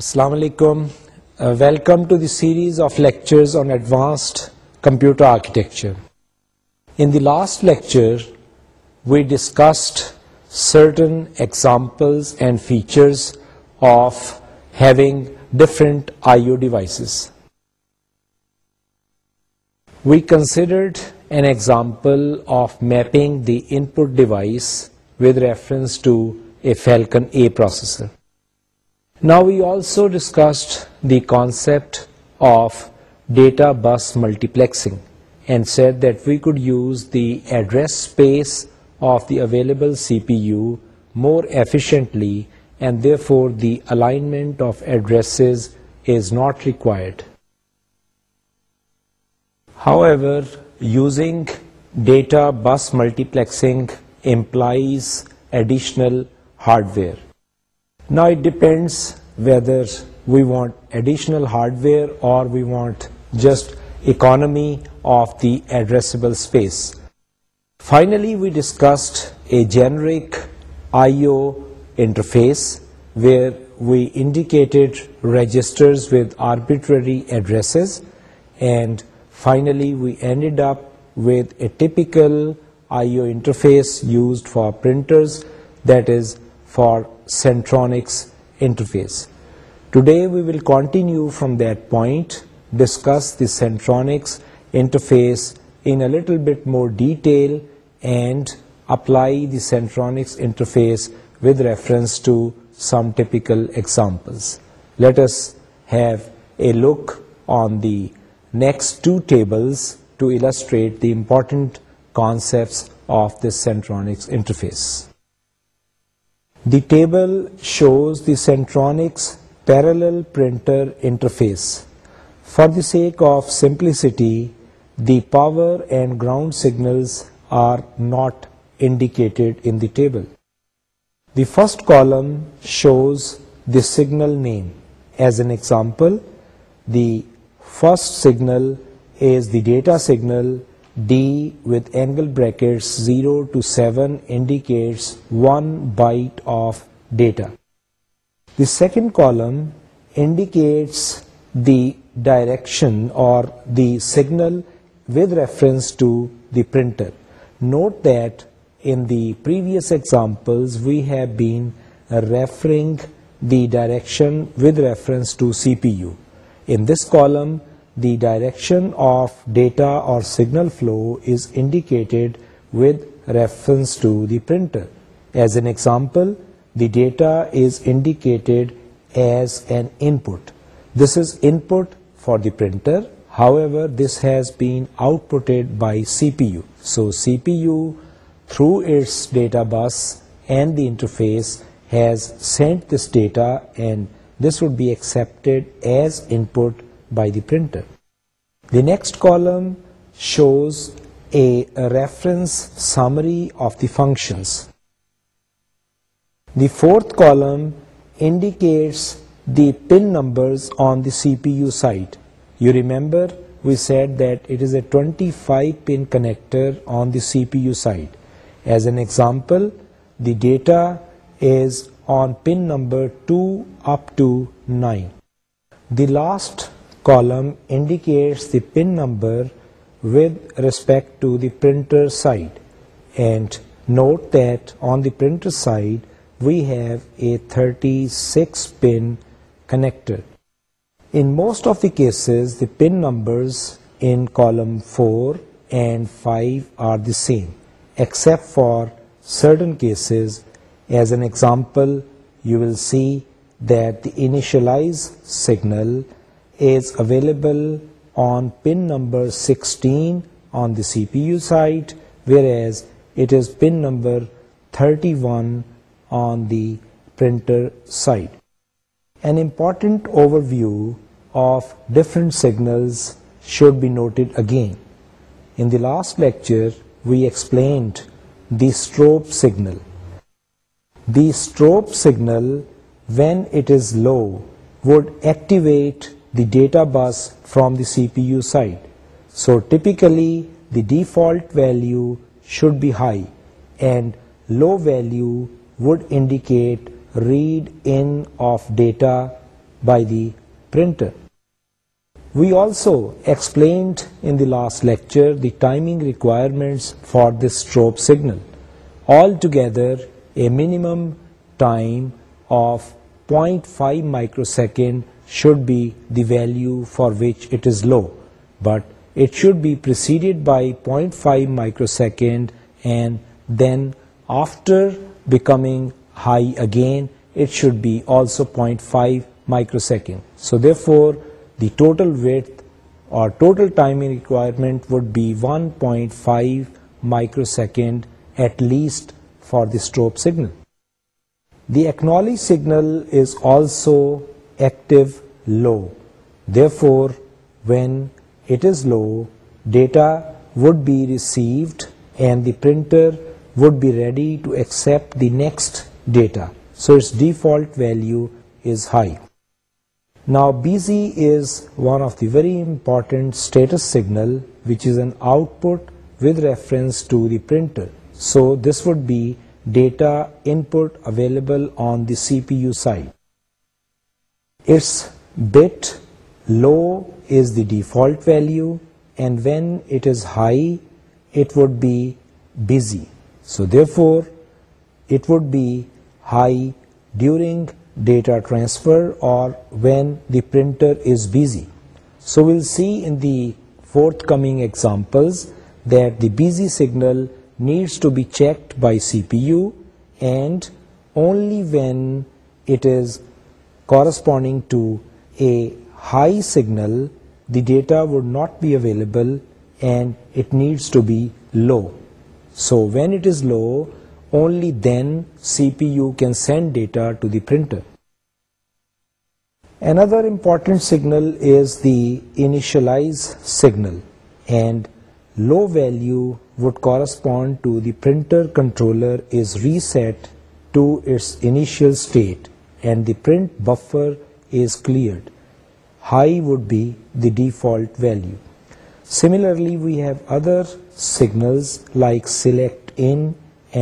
السلام علیکم welcome to the series of lecture on advanced computer architecture in the last lecture we discussed certain examples and features of having different I O devices we considered an example of mapping the input device with reference to a Falcon A processor Now we also discussed the concept of data bus multiplexing and said that we could use the address space of the available CPU more efficiently, and therefore the alignment of addresses is not required. However, using data bus multiplexing implies additional hardware. Now it depends whether we want additional hardware or we want just economy of the addressable space. Finally, we discussed a generic I/O interface where we indicated registers with arbitrary addresses, and finally we ended up with a typical I/O interface used for printers, that is for Centronics interface. Today we will continue from that point, discuss the Centronics interface in a little bit more detail and apply the Centronics interface with reference to some typical examples. Let us have a look on the next two tables to illustrate the important concepts of this Centronics interface. The table shows the Centronics parallel printer interface. For the sake of simplicity, the power and ground signals are not indicated in the table. The first column shows the signal name. As an example, the first signal is the data signal D with angle brackets 0 to 7 indicates 1 byte of data. The second column indicates the direction or the signal with reference to the printer. Note that in the previous examples we have been referring the direction with reference to CPU. In this column the direction of data or signal flow is indicated with reference to the printer. As an example, the data is indicated as an input. This is input for the printer. However, this has been outputted by CPU. So CPU, through its data bus and the interface, has sent this data, and this would be accepted as input by the printer. The next column shows a reference summary of the functions. The fourth column indicates the pin numbers on the CPU side. You remember we said that it is a 25-pin connector on the CPU side. As an example, the data is on pin number 2 up to 9. The last column indicates the pin number with respect to the printer side, and note that on the printer side we have a 36-pin connector. In most of the cases, the pin numbers in column 4 and 5 are the same, except for certain cases. As an example, you will see that the initialize signal is available on pin number 16 on the CPU side, whereas it is pin number 31 on the printer side. An important overview of different signals should be noted again. In the last lecture, we explained the strobe signal. The strobe signal, when it is low, would activate the data bus from the CPU side. So typically the default value should be high and low value would indicate read in of data by the printer. We also explained in the last lecture the timing requirements for this strobe signal. Altogether, a minimum time of 0.5 microsecond should be the value for which it is low, but it should be preceded by 0.5 microsecond, and then after becoming high again it should be also 0.5 microsecond. So therefore the total width or total timing requirement would be 1.5 microsecond at least for the strobe signal. The acknowledge signal is also active low. Therefore, when it is low, data would be received and the printer would be ready to accept the next data. So its default value is high. Now BZ is one of the very important status signal, which is an output with reference to the printer. So this would be data input available on the CPU side its bit low is the default value, and when it is high it would be busy. So therefore it would be high during data transfer or when the printer is busy. So we'll see in the forthcoming examples that the busy signal needs to be checked by CPU, and only when it is corresponding to a high signal, the data would not be available and it needs to be low. So when it is low, only then CPU can send data to the printer. Another important signal is the initialize signal, and low value would correspond to the printer controller is reset to its initial state and the print buffer is cleared. High would be the default value. Similarly, we have other signals like select in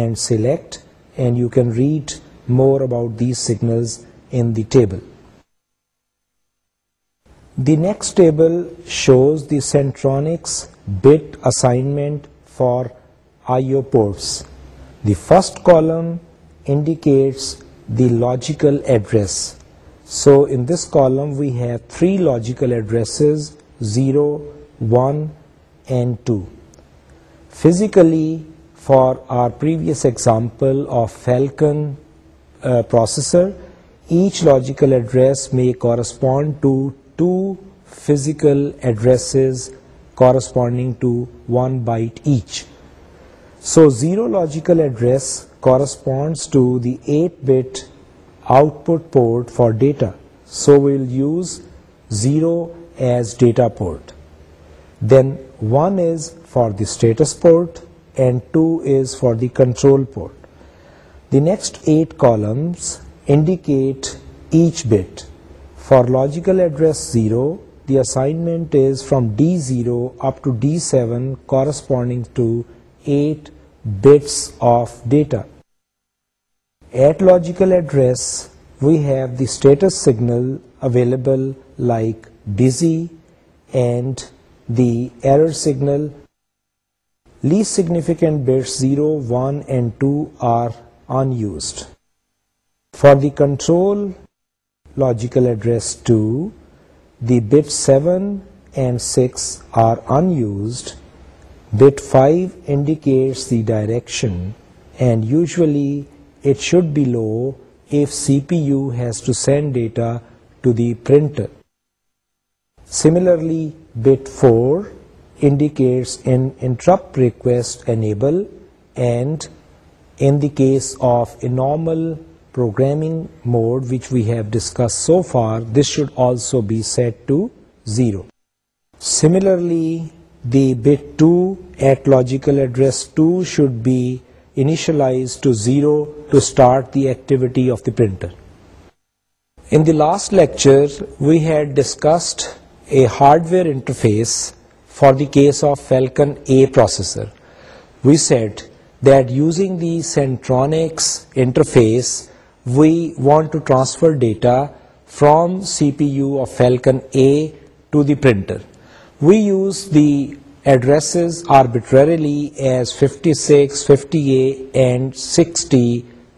and select, and you can read more about these signals in the table. The next table shows the Centronics bit assignment for I/O ports. The first column indicates the logical address. So in this column we have three logical addresses, 0, 1 and 2. Physically, for our previous example of Falcon uh, processor, each logical address may correspond to two physical addresses corresponding to one byte each. So 0 logical address corresponds to the 8-bit output port for data. So we'll use 0 as data port. Then 1 is for the status port and 2 is for the control port. The next 8 columns indicate each bit. For logical address 0, the assignment is from D0 up to D7, corresponding to 8 bits of data. At logical address, we have the status signal available like busy and the error signal. Least significant bits 0, 1 and 2 are unused. For the control logical address 2, the bit 7 and 6 are unused. Bit 5 indicates the direction and usually it should be low if CPU has to send data to the printer. Similarly, bit 4 indicates an interrupt request enable, and in the case of a normal programming mode which we have discussed so far, this should also be set to 0. Similarly, the bit 2 at logical address 2 should be initialized to 0 to start the activity of the printer. In the last lecture, we had discussed a hardware interface for the case of Falcon A processor. We said that using the Centronics interface, we want to transfer data from CPU of Falcon A to the printer. We use the addresses arbitrarily as 56, 58, and 60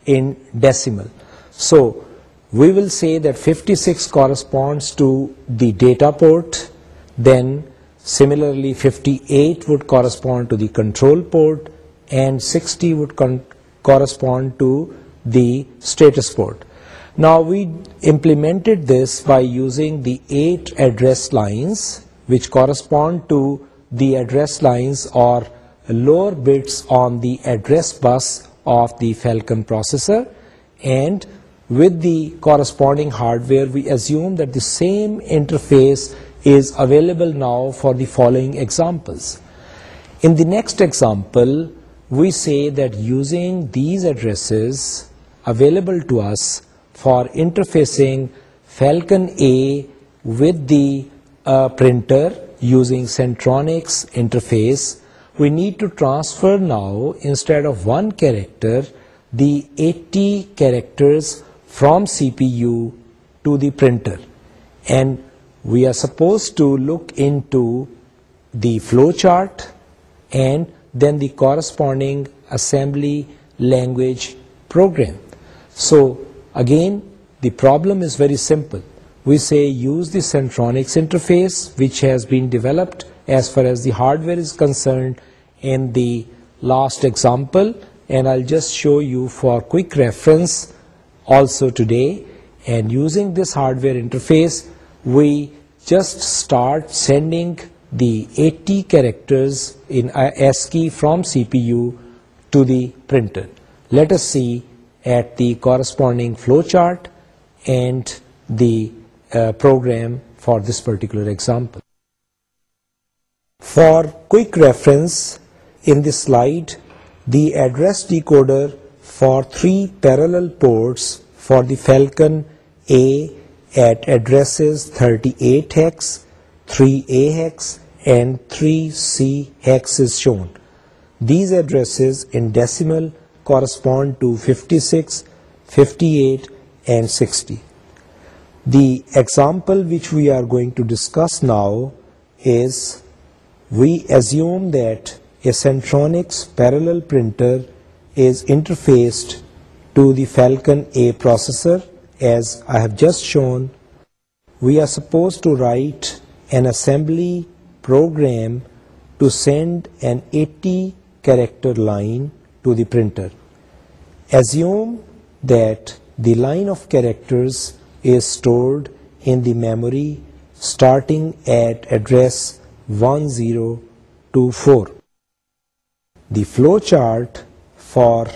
in decimal. So we will say that 56 corresponds to the data port, then similarly 58 would correspond to the control port, and 60 would correspond to the status port. Now we implemented this by using the 8 address lines which correspond to the address lines or lower bits on the address bus of the Falcon processor, and with the corresponding hardware we assume that the same interface is available now for the following examples. In the next example we say that using these addresses available to us for interfacing Falcon A with the uh, printer using Centronic's interface, we need to transfer now, instead of one character, the 80 characters from CPU to the printer. And we are supposed to look into the flow chart and then the corresponding assembly language program. So again, the problem is very simple. We say use the Centronics interface, which has been developed as far as the hardware is concerned, in the last example, and I'll just show you for quick reference also today. And using this hardware interface, we just start sending the 80 characters in ASCII uh, from CPU to the printer. Let us see at the corresponding flowchart and the uh, program for this particular example. For quick reference, in this slide, the address decoder for 3 parallel ports for the Falcon A at addresses 38hex, 3A hex and 3C hex is shown. These addresses in decimal correspond to 56, 58 and 60. The example which we are going to discuss now is, we assume that a Centronics parallel printer is interfaced to the Falcon A processor. As I have just shown, we are supposed to write an assembly program to send an 80 character line to the printer. Assume that the line of characters is stored in the memory starting at address 1024. The flow chart for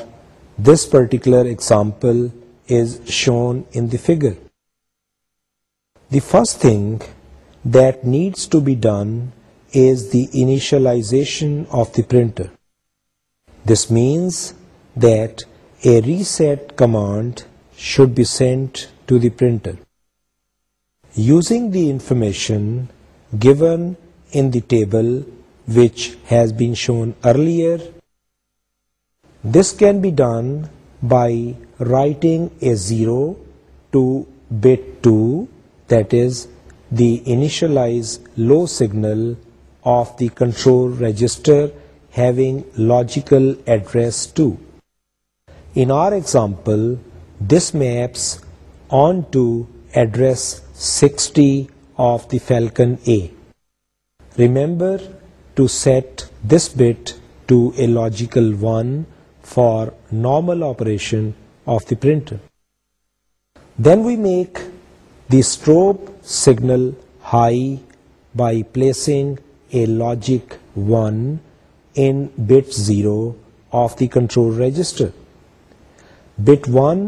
this particular example is shown in the figure. The first thing that needs to be done is the initialization of the printer. This means that a reset command should be sent to the printer. Using the information given in the table which has been shown earlier. This can be done by writing a 0 to bit 2, that is the initialize low signal of the control register having logical address 2. In our example, this maps onto address 60 of the Falcon A. Remember to set this bit to a logical 1 for normal operation of the printer. Then we make the strobe signal high by placing a logic 1 in bit 0 of the control register. Bit 1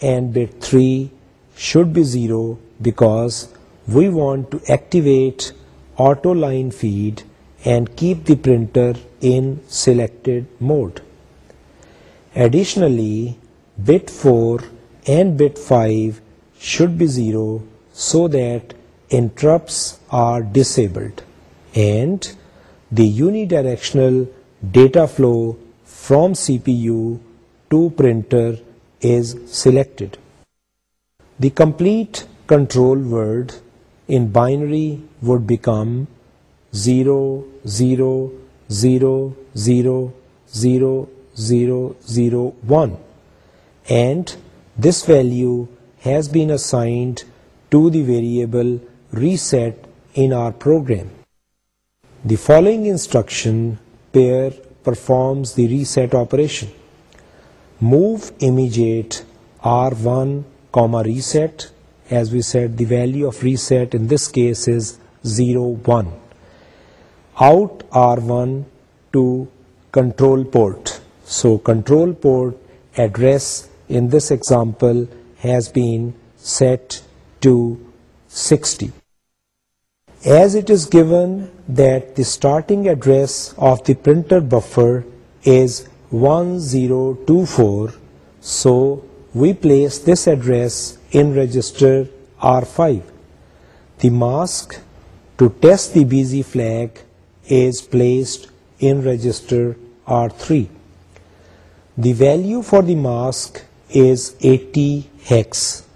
and bit 3 should be 0 because we want to activate auto line feed and keep the printer in selected mode. Additionally, bit 4 and bit 5 should be 0 so that interrupts are disabled and the unidirectional data flow from CPU to printer is selected. The complete control word in binary would become 0 0, 0, 0, 0, 0, 1, and this value has been assigned to the variable reset in our program. The following instruction pair performs the reset operation. Move immediate R1, reset. As we said, the value of reset in this case is 0, 1 out R1 to control port. So control port address in this example has been set to 60. As it is given that the starting address of the printer buffer is 1024, so we place this address in register R5. The mask to test the BZ flag is placed in register R3. The value for the mask is 80 hex.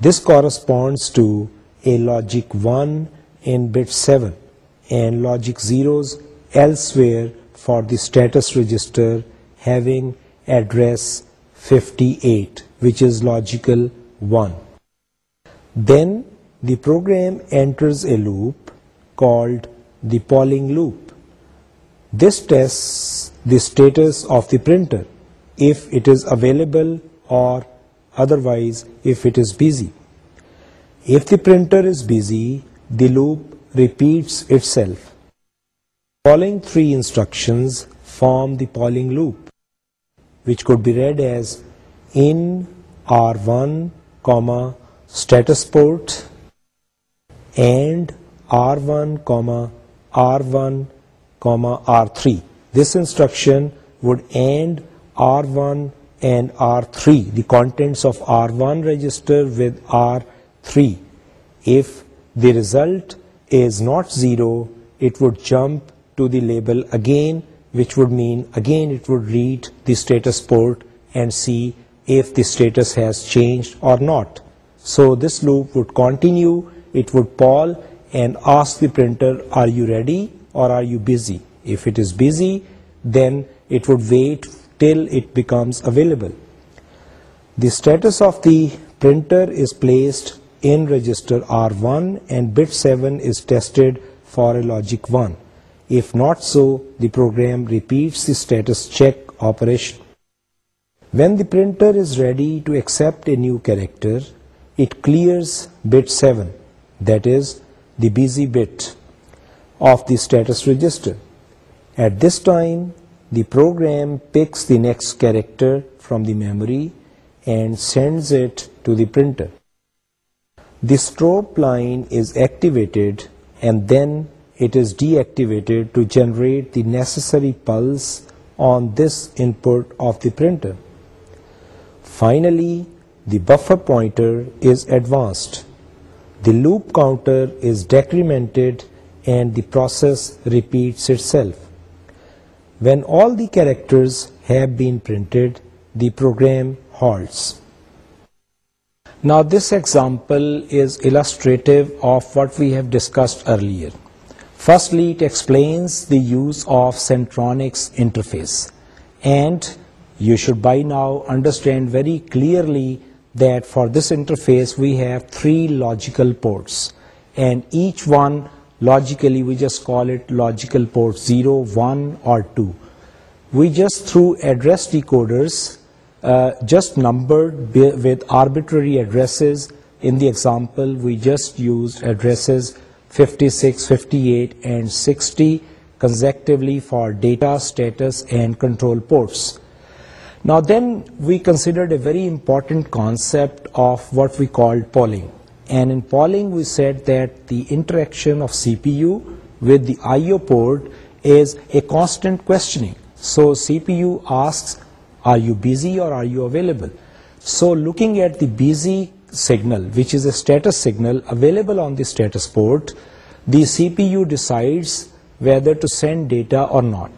This corresponds to a logic 1 in bit 7 and logic 0s elsewhere for the status register having address 58, which is logical 1. Then the program enters a loop called the polling loop. This tests the status of the printer, if it is available or otherwise if it is busy. If the printer is busy, the loop repeats itself. The following three instructions form the polling loop, which could be read as in R1, status port and R1, R1, R3. This instruction would end R1 and R3, the contents of R1 register with R3. If the result is not 0, it would jump to the label again, which would mean again it would read the status port and see if the status has changed or not. So this loop would continue, it would poll and ask the printer, are you ready or are you busy? If it is busy, then it would wait till it becomes available. The status of the printer is placed in register R1 and bit 7 is tested for a logic 1. If not so, the program repeats the status check operation. When the printer is ready to accept a new character, it clears bit 7, that is the busy bit of the status register. At this time, the program picks the next character from the memory and sends it to the printer. The strobe line is activated and then it is deactivated to generate the necessary pulse on this input of the printer. Finally, the buffer pointer is advanced the loop counter is decremented and the process repeats itself. When all the characters have been printed, the program halts. Now this example is illustrative of what we have discussed earlier. Firstly, it explains the use of Centronics interface, and you should by now understand very clearly that for this interface we have 3 logical ports, and each one logically we just call it logical port 0, 1 or 2. We just through address decoders uh, just numbered with arbitrary addresses. In the example we just used addresses 56, 58 and 60 consecutively for data, status and control ports. Now then we considered a very important concept of what we called polling. And in polling we said that the interaction of CPU with the I/O port is a constant questioning. So CPU asks, are you busy or are you available? So looking at the busy signal, which is a status signal available on the status port, the CPU decides whether to send data or not.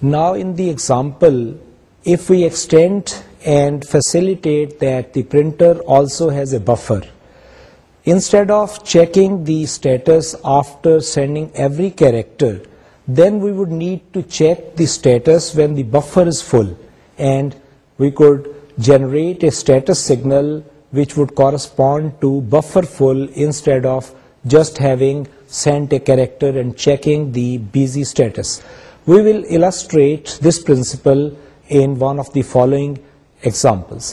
Now in the example, if we extend and facilitate that the printer also has a buffer, instead of checking the status after sending every character, then we would need to check the status when the buffer is full, and we could generate a status signal which would correspond to buffer full instead of just having sent a character and checking the busy status. We will illustrate this principle in one of the following examples.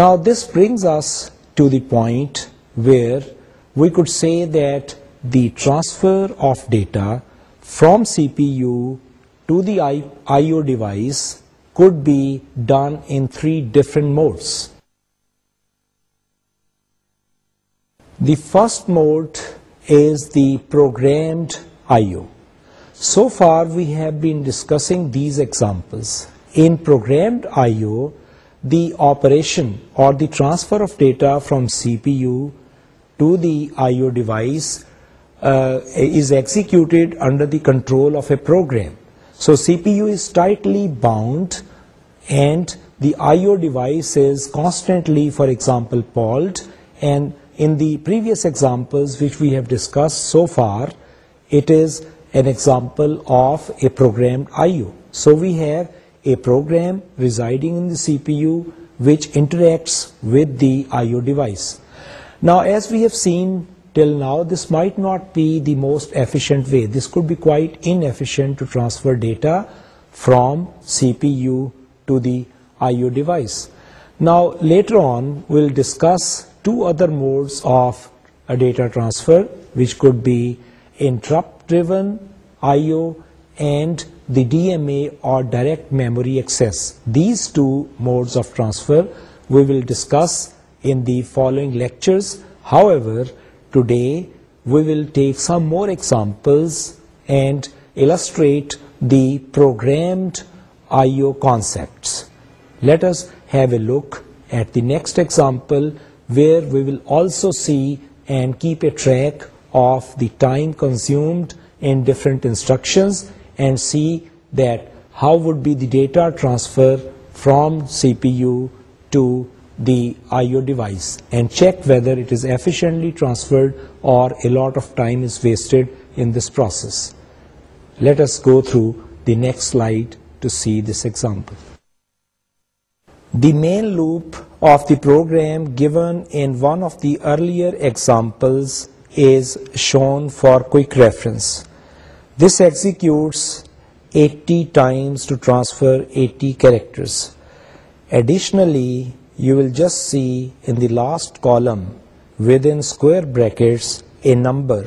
Now this brings us to the point where we could say that the transfer of data from CPU to the I/O device could be done in three different modes. The first mode is the programmed I/O. So far we have been discussing these examples. In programmed I/O, the operation or the transfer of data from CPU to the I/O device uh, is executed under the control of a program. So CPU is tightly bound and the I/O device is constantly, for example, polled, and in the previous examples which we have discussed so far, it is an example of a programmed IO. So we have a program residing in the CPU which interacts with the IO device. Now, as we have seen till now, this might not be the most efficient way. This could be quite inefficient to transfer data from CPU to the IO device. Now, later on, we'll discuss two other modes of a data transfer, which could be interrupt driven I/O and the DMA or direct memory access. These two modes of transfer we will discuss in the following lectures. However, today we will take some more examples and illustrate the programmed I/O concepts. Let us have a look at the next example where we will also see and keep a track of the time consumed in different instructions and see that how would be the data transfer from CPU to the IO device, and check whether it is efficiently transferred or a lot of time is wasted in this process. Let us go through the next slide to see this example. The main loop of the program given in one of the earlier examples is shown for quick reference. This executes 80 times to transfer 80 characters. Additionally, you will just see in the last column within square brackets a number.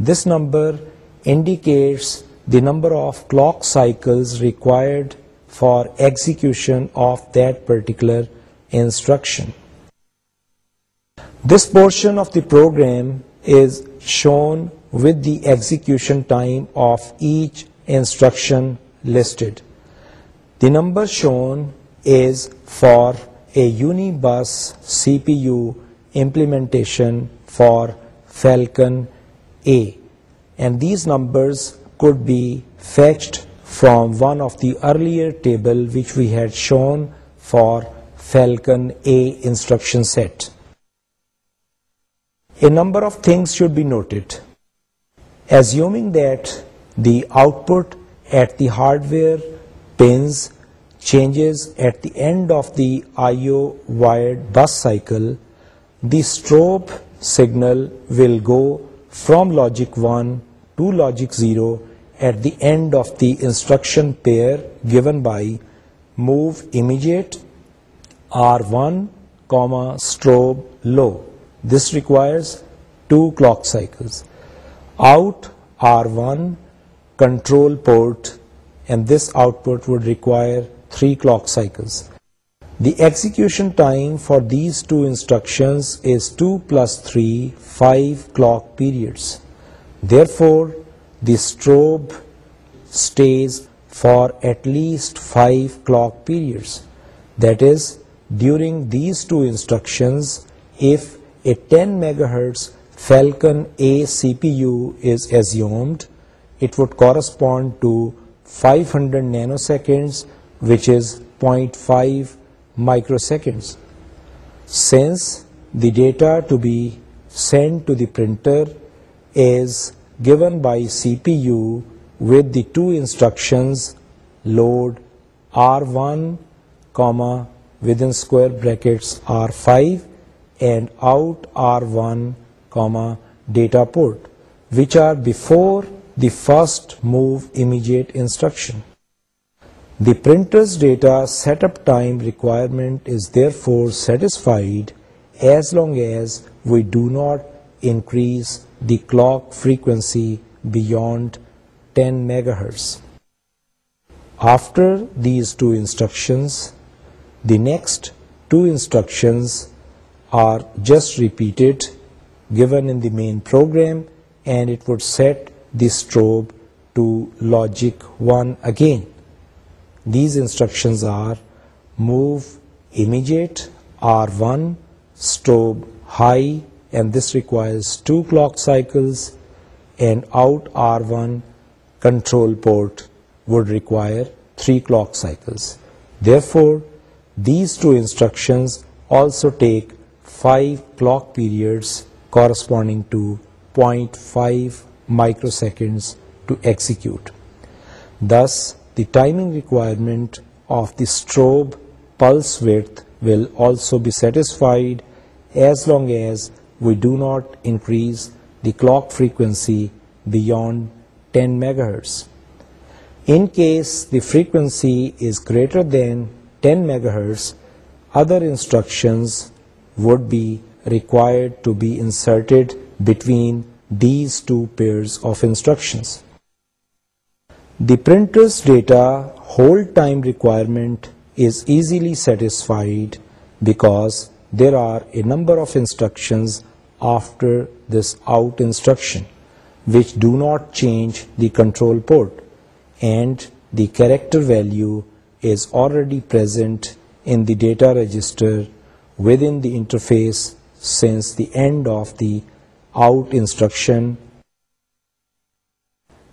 This number indicates the number of clock cycles required for execution of that particular instruction. This portion of the program is shown with the execution time of each instruction listed. The number shown is for a Unibus CPU implementation for Falcon A, and these numbers could be fetched from one of the earlier table which we had shown for Falcon A instruction set. A number of things should be noted assuming that the output at the hardware pins changes at the end of the I/O wired bus cycle, the strobe signal will go from logic 1 to logic 0 at the end of the instruction pair given by move immediate R1, strobe low. This requires 2 clock cycles out R1 control port, and this output would require 3 clock cycles. The execution time for these two instructions is 2 + 3, 5 clock periods. Therefore, the strobe stays for at least 5 clock periods. That is, during these two instructions, if a 10 MHz Falcon A CPU is assumed. It would correspond to 500 nanoseconds, which is 0.5 microseconds. Since the data to be sent to the printer is given by CPU with the two instructions load R1, within square brackets R5 and out R1 comma, data port, which are before the first move immediate instruction. The printer's data setup time requirement is therefore satisfied as long as we do not increase the clock frequency beyond 10 megahertz. After these two instructions, the next two instructions are just repeated given in the main program, and it would set the strobe to logic 1 again. These instructions are move immediate, R1, strobe high, and this requires 2 clock cycles, and out R1, control port would require 3 clock cycles. Therefore, these two instructions also take 5 clock periods corresponding to 0.5 microseconds to execute. Thus, the timing requirement of the strobe pulse width will also be satisfied as long as we do not increase the clock frequency beyond 10 megahertz. In case the frequency is greater than 10 megahertz, other instructions would be required to be inserted between these two pairs of instructions. The printer's data hold time requirement is easily satisfied because there are a number of instructions after this out instruction which do not change the control port, and the character value is already present in the data register within the interface since the end of the out instruction.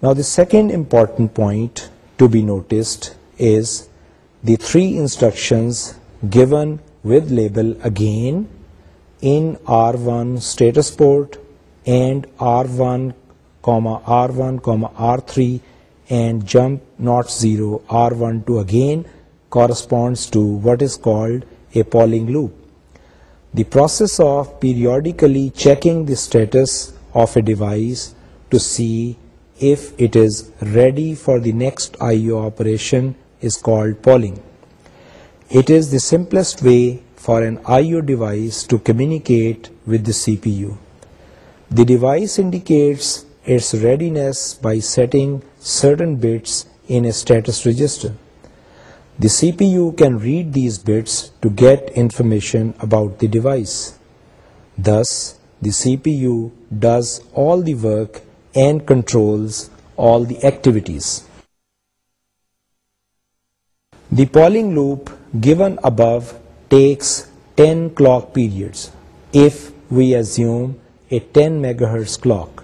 Now the second important point to be noticed is the three instructions given with label again in R1 status port and R1, R1, R3 and jump not 0 R1 to again corresponds to what is called a polling loop. The process of periodically checking the status of a device to see if it is ready for the next I/O operation is called polling. It is the simplest way for an I/O device to communicate with the CPU. The device indicates its readiness by setting certain bits in a status register. The CPU can read these bits to get information about the device. Thus, the CPU does all the work and controls all the activities. The polling loop given above takes 10 clock periods if we assume a 10 MHz clock.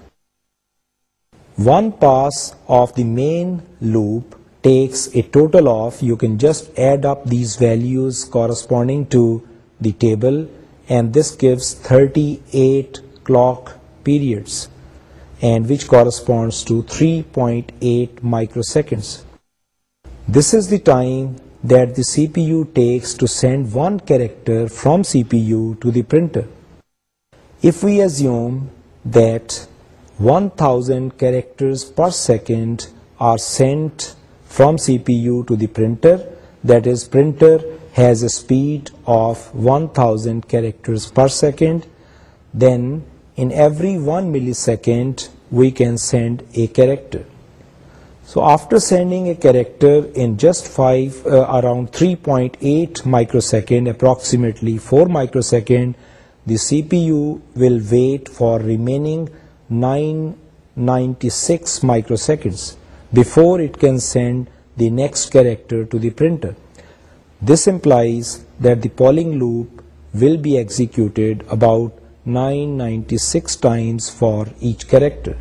One pass of the main loop takes a total of, you can just add up these values corresponding to the table, and this gives 38 clock periods, and which corresponds to 3.8 microseconds. This is the time that the CPU takes to send one character from CPU to the printer. If we assume that 1000 characters per second are sent from CPU to the printer. That is, printer has a speed of 1000 characters per second. Then in every 1 millisecond we can send a character. So after sending a character in just uh, around 3.8 microsecond, approximately 4 microsecond, the CPU will wait for remaining 996 microseconds before it can send the next character to the printer. This implies that the polling loop will be executed about 996 times for each character.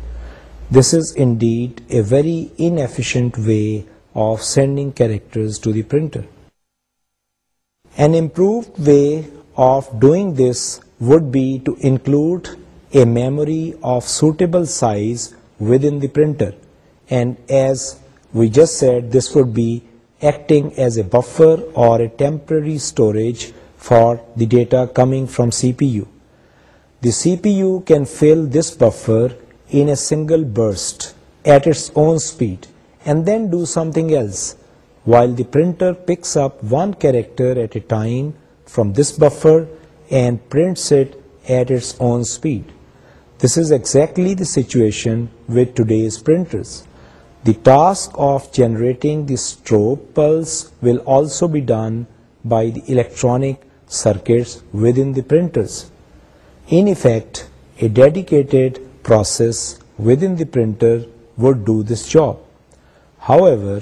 This is indeed a very inefficient way of sending characters to the printer. An improved way of doing this would be to include a memory of suitable size within the printer. And as we just said, this would be acting as a buffer or a temporary storage for the data coming from CPU. The CPU can fill this buffer in a single burst at its own speed and then do something else, while the printer picks up one character at a time from this buffer and prints it at its own speed. This is exactly the situation with today's printers. The task of generating the strobe pulse will also be done by the electronic circuits within the printers. In effect, a dedicated process within the printer would do this job. However,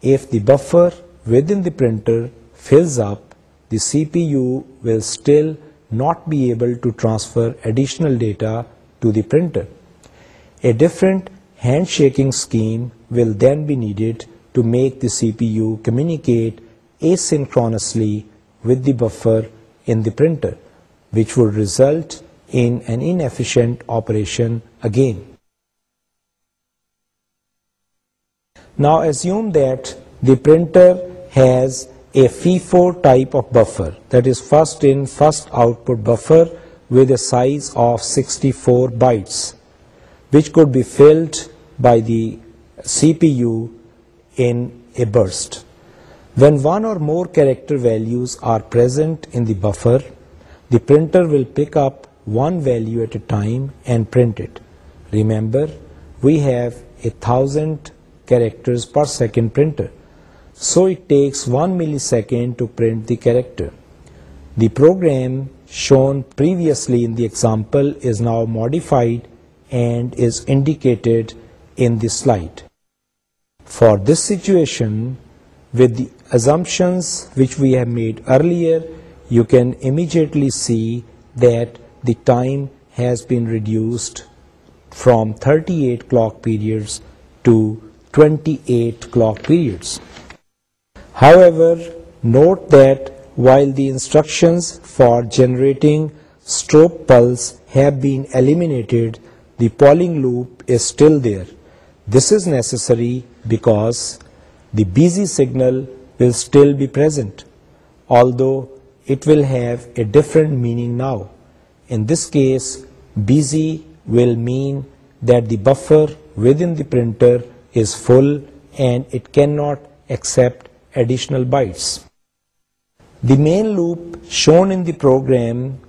if the buffer within the printer fills up, the CPU will still not be able to transfer additional data to the printer. A different Handshaking scheme will then be needed to make the CPU communicate asynchronously with the buffer in the printer, which would result in an inefficient operation again. Now assume that the printer has a FIFO type of buffer, that is first in first output buffer with a size of 64 bytes, which could be filled by the CPU in a burst. When one or more character values are present in the buffer, the printer will pick up one value at a time and print it. Remember, we have 1,000 characters per second printer, so it takes 1 millisecond to print the character. The program shown previously in the example is now modified and is indicated in the slide. For this situation, with the assumptions which we have made earlier, you can immediately see that the time has been reduced from 38 clock periods to 28 clock periods. However, note that while the instructions for generating strobe pulse have been eliminated, the polling loop is still there. This is necessary because the busy signal will still be present, although it will have a different meaning now. In this case, busy will mean that the buffer within the printer is full and it cannot accept additional bytes. The main loop shown in the program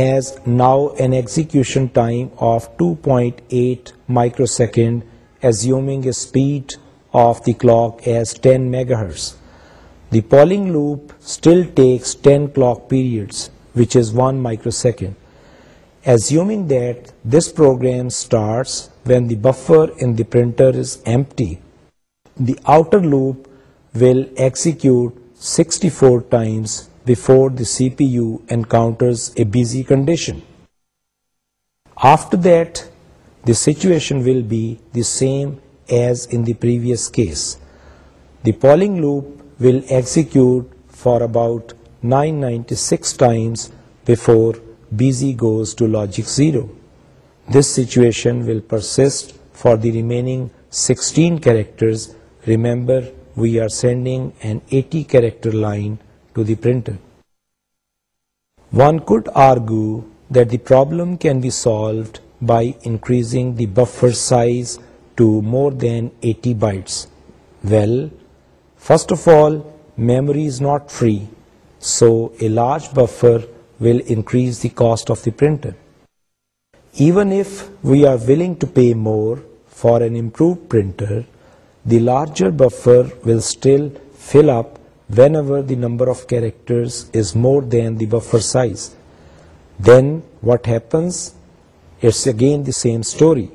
has now an execution time of 2.8 microseconds assuming a speed of the clock as 10 megahertz. The polling loop still takes 10 clock periods, which is 1 microsecond. Assuming that this program starts when the buffer in the printer is empty, the outer loop will execute 64 times before the CPU encounters a busy condition. After that, the situation will be the same as in the previous case. The polling loop will execute for about 996 times before BZ goes to logic 0. This situation will persist for the remaining 16 characters. Remember, we are sending an 80 character line to the printer. One could argue that the problem can be solved by increasing the buffer size to more than 80 bytes? Well, first of all, memory is not free, so a large buffer will increase the cost of the printer. Even if we are willing to pay more for an improved printer, the larger buffer will still fill up whenever the number of characters is more than the buffer size. Then what happens it's again the same story.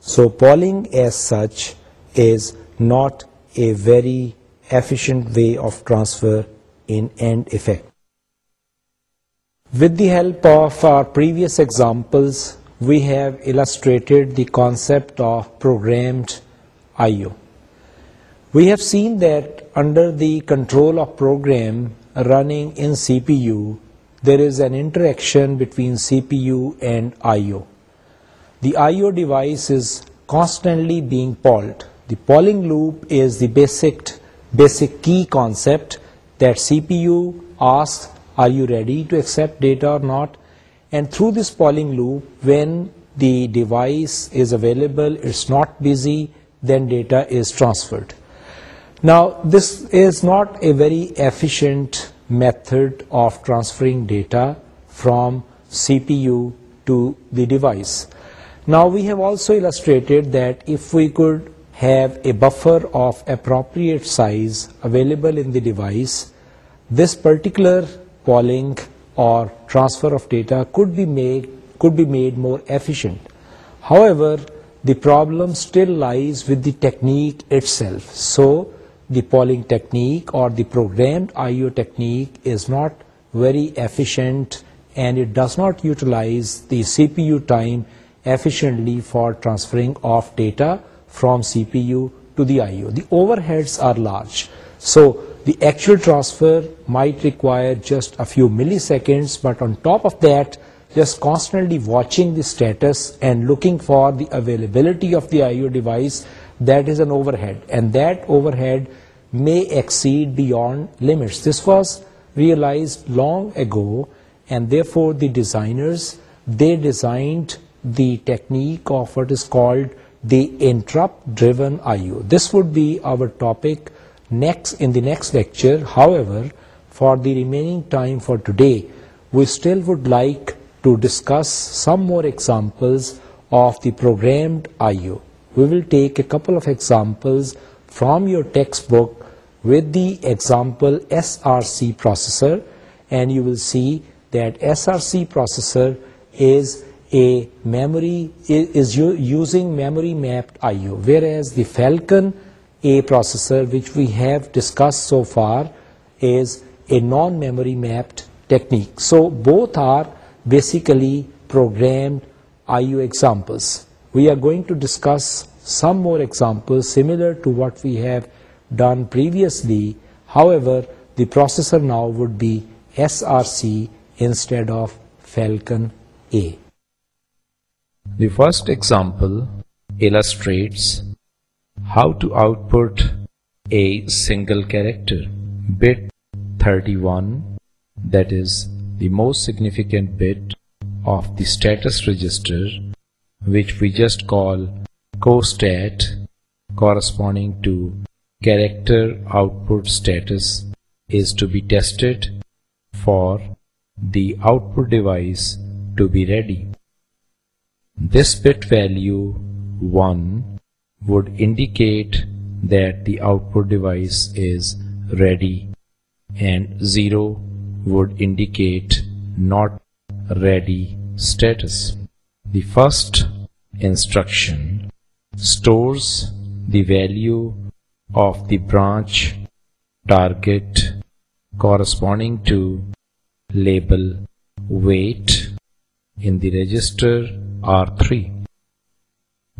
So polling as such is not a very efficient way of transfer in end effect. With the help of our previous examples, we have illustrated the concept of programmed I/O. We have seen that under the control of program running in CPU, there is an interaction between CPU and I/O. The I/O device is constantly being polled. The polling loop is the basic key concept that CPU asks, are you ready to accept data or not? And through this polling loop, when the device is available, it's not busy, then data is transferred. Now, this is not a very efficient method of transferring data from CPU to the device. Now we have also illustrated that if we could have a buffer of appropriate size available in the device, this particular polling or transfer of data could be made more efficient. However, the problem still lies with the technique itself. So the polling technique or the programmed IO technique is not very efficient, and it does not utilize the CPU time efficiently for transferring of data from CPU to the IO. The overheads are large. So the actual transfer might require just a few milliseconds, but on top of that, just constantly watching the status and looking for the availability of the IO device that is an overhead, and that overhead may exceed beyond limits. This was realized long ago, and therefore the designers, they designed the technique of what is called the interrupt-driven I/O. This would be our topic in the next lecture. However, for the remaining time for today, we still would like to discuss some more examples of the programmed I/O. We will take a couple of examples from your textbook with the example SRC processor, and you will see that SRC processor is a memory, is using memory mapped IO, whereas the Falcon A processor, which we have discussed so far, is a non-memory mapped technique. So both are basically programmed IO examples. We are going to discuss some more examples similar to what we have done previously. However, the processor now would be SRC instead of Falcon A. The first example illustrates how to output a single character, bit 31, that is the most significant bit of the status register which we just call CoStat, corresponding to character output status, is to be tested for the output device to be ready. This bit value 1 would indicate that the output device is ready, and 0 would indicate not ready status. The first instruction stores the value of the branch target corresponding to label weight in the register R3.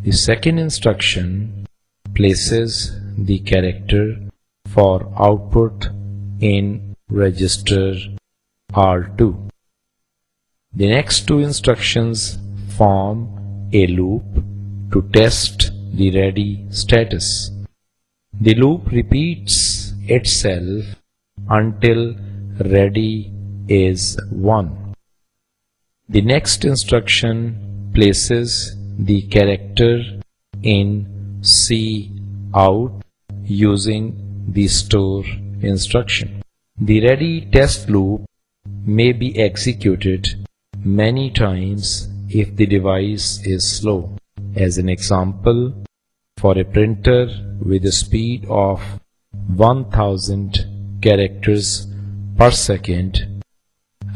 The second instruction places the character for output in register R2. The next two instructions form a loop to test the ready status. The loop repeats itself until ready is 1. The next instruction places the character in cout using the store instruction. The ready test loop may be executed many times if the device is slow. As an example, for a printer with a speed of 1000 characters per second,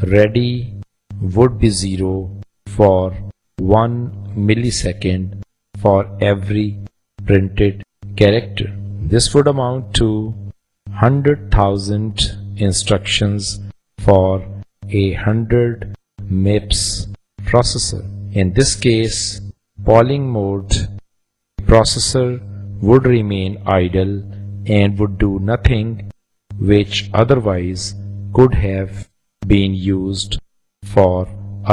ready would be 0 for 1 millisecond for every printed character. This would amount to 100,000 instructions for 100 MIPS processor. In this case, polling mode, processor would remain idle and would do nothing which otherwise could have been used for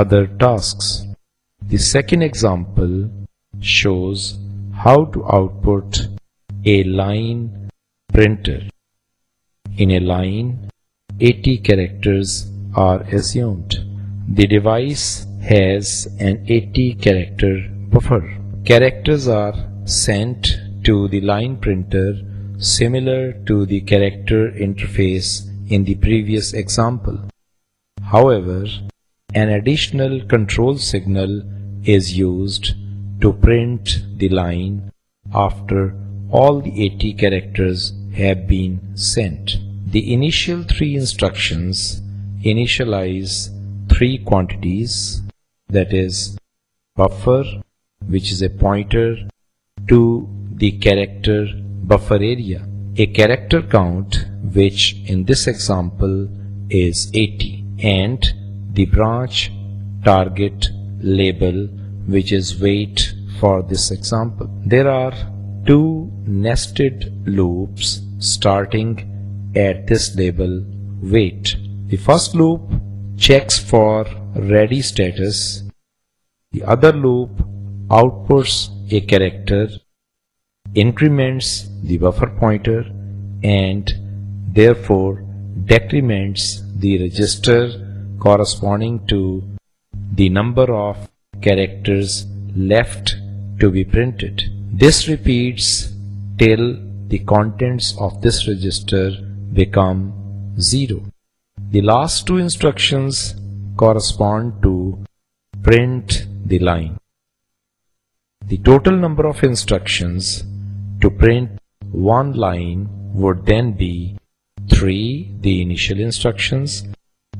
other tasks. The second example shows how to output a line printer. In a line, 80 characters are assumed. The device are sent to the character interface example however additional control signal is used to print all the eighty characters sent the initial three instructions initialize three quantities that is buffer, which is a pointer to the character buffer area, a character count which in this example is 80, and the branch target label which is wait for this example. There are two nested loops starting at this label wait. The first loop checks for ready status, the other loop outputs a character, increments the buffer pointer, and therefore decrements the register corresponding to the number of characters left to be printed. This repeats till the contents of this register become 0. The last two instructions correspond to print the line. The total number of instructions to print one line would then be 3, the initial instructions,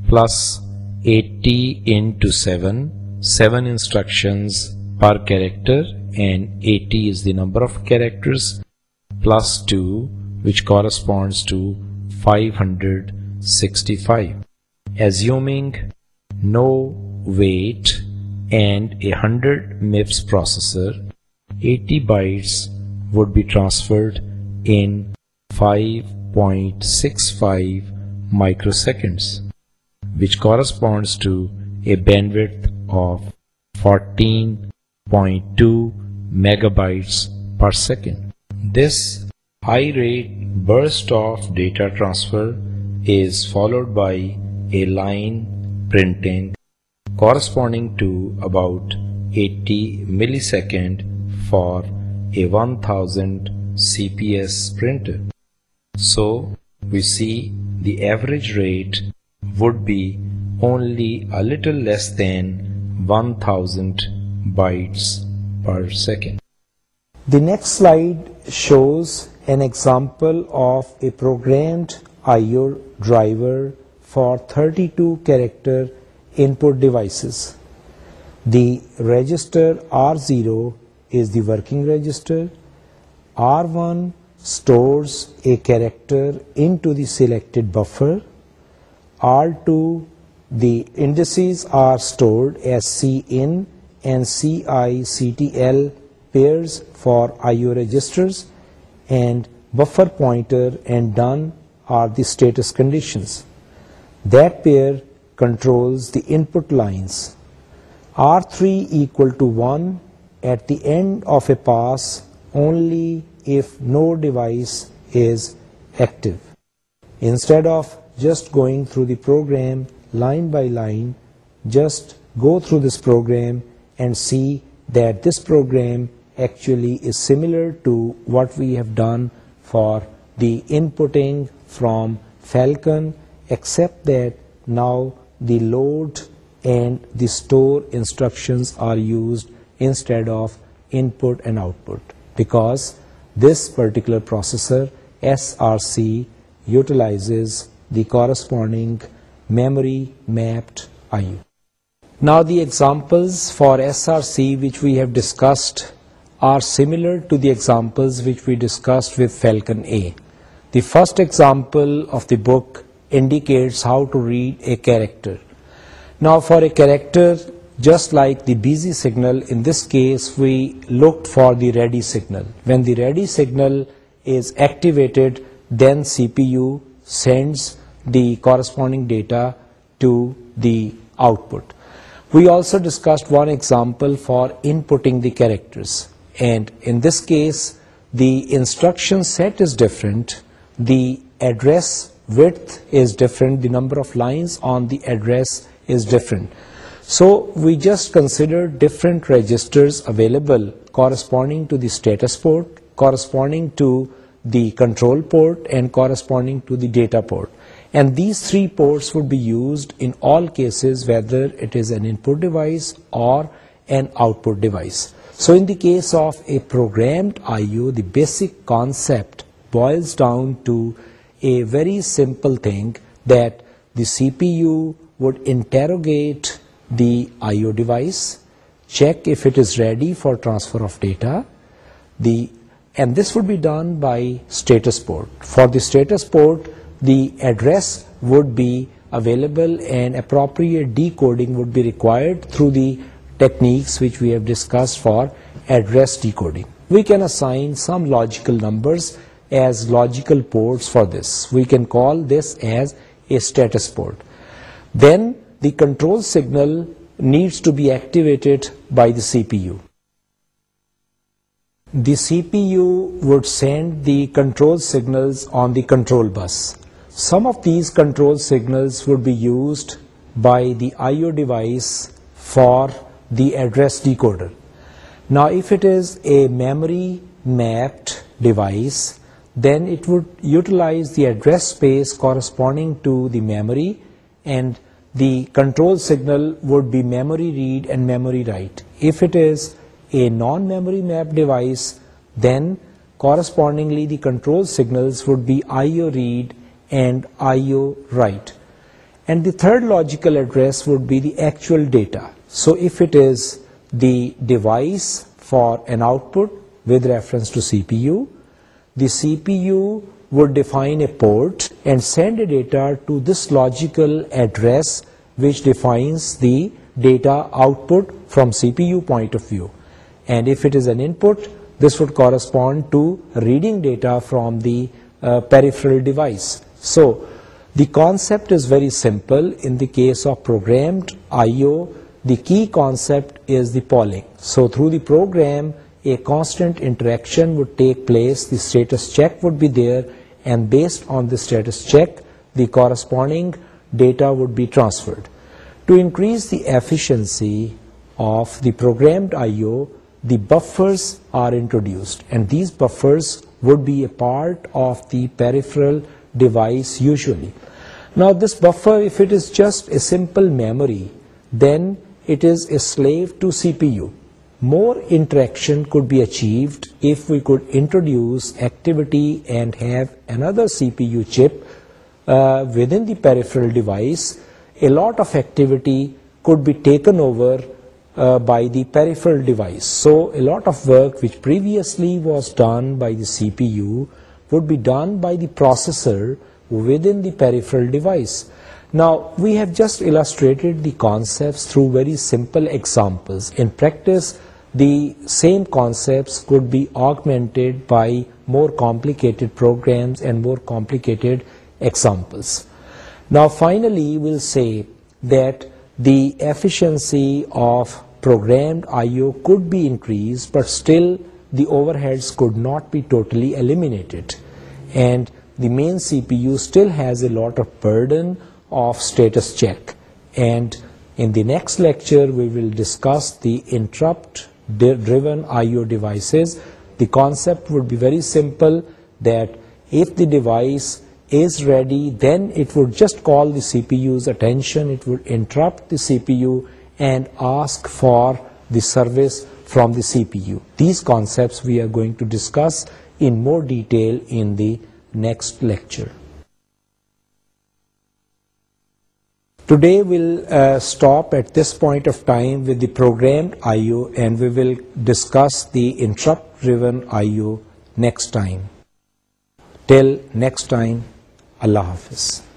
plus 80 into 7 instructions per character, and 80 is the number of characters, plus 2, which corresponds to 565. Assuming no wait, and a 100 MIPS processor, 80 bytes would be transferred in 5.65 microseconds, which corresponds to a bandwidth of 14.2 megabytes per second. This high rate burst of data transfer is followed by a line printing, corresponding to about 80 milliseconds for a 1000 CPS printer. So we see the average rate would be only a little less than 1000 bytes per second. The next slide shows an example of a programmed I/O driver for 32 character input devices. The register R0 is the working register. R1 stores a character into the selected buffer. R2, the indices are stored as Cin and Ci, Ctl pairs for IO registers, and buffer pointer and done are the status conditions. That pair controls the input lines. R3 equal to 1 at the end of a pass only if no device is active. Instead of just going through the program line by line, just go through this program and see that this program actually is similar to what we have done for the inputting from Falcon except that now the load and the store instructions are used instead of input and output, because this particular processor SRC utilizes the corresponding memory mapped IO. Now the examples for SRC which we have discussed are similar to the examples which we discussed with Falcon A. The first example of the book indicates how to read a character. Now for a character, just like the busy signal, in this case we looked for the ready signal. When the ready signal is activated, then CPU sends the corresponding data to the output. We also discussed one example for inputting the characters, and in this case the instruction set is different, the address width is different, the number of lines on the address is different. So we just consider different registers available corresponding to the status port, corresponding to the control port, and corresponding to the data port. And these three ports would be used in all cases, whether it is an input device or an output device. So in the case of a programmed IO, the basic concept boils down to a very simple thing that the CPU would interrogate the I/O device, check if it is ready for transfer of data, and this would be done by status port. For the status port, the address would be available and appropriate decoding would be required through the techniques which we have discussed for address decoding. We can assign some logical numbers as logical ports for this. We can call this as a status port. Then the control signal needs to be activated by the CPU. The CPU would send the control signals on the control bus. Some of these control signals would be used by the I/O device for the address decoder. Now, if it is a memory mapped device, then it would utilize the address space corresponding to the memory, and the control signal would be memory read and memory write. If it is a non-memory map device, then correspondingly the control signals would be IO read and IO write. And the third logical address would be the actual data. So if it is the device for an output with reference to CPU, the CPU would define a port and send the data to this logical address which defines the data output from CPU point of view. And if it is an input, this would correspond to reading data from the uh, peripheral device. So the concept is very simple. In the case of programmed I/O, the key concept is the polling. So through the program a constant interaction would take place, the status check would be there, and based on the status check, the corresponding data would be transferred. To increase the efficiency of the programmed I/O, the buffers are introduced, and these buffers would be a part of the peripheral device usually. Now this buffer, if it is just a simple memory, then it is a slave to CPU. More interaction could be achieved if we could introduce activity and have another CPU chip uh, within the peripheral device. A lot of activity could be taken over uh, by the peripheral device. So a lot of work which previously was done by the CPU would be done by the processor within the peripheral device. Now, we have just illustrated the concepts through very simple examples. In practice, the same concepts could be augmented by more complicated programs and more complicated examples. Now finally, we'll say that the efficiency of programmed I/O could be increased, but still the overheads could not be totally eliminated, and the main CPU still has a lot of burden of status check. And in the next lecture, we will discuss the interrupt driven IO devices, the concept would be very simple that if the device is ready, then it would just call the CPU's attention, it would interrupt the CPU and ask for the service from the CPU. These concepts we are going to discuss in more detail in the next lecture. Today will stop at this point of time with the program I O and we will discuss the interrupt instruct I O next time till next time اللہ حافظ